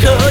cold.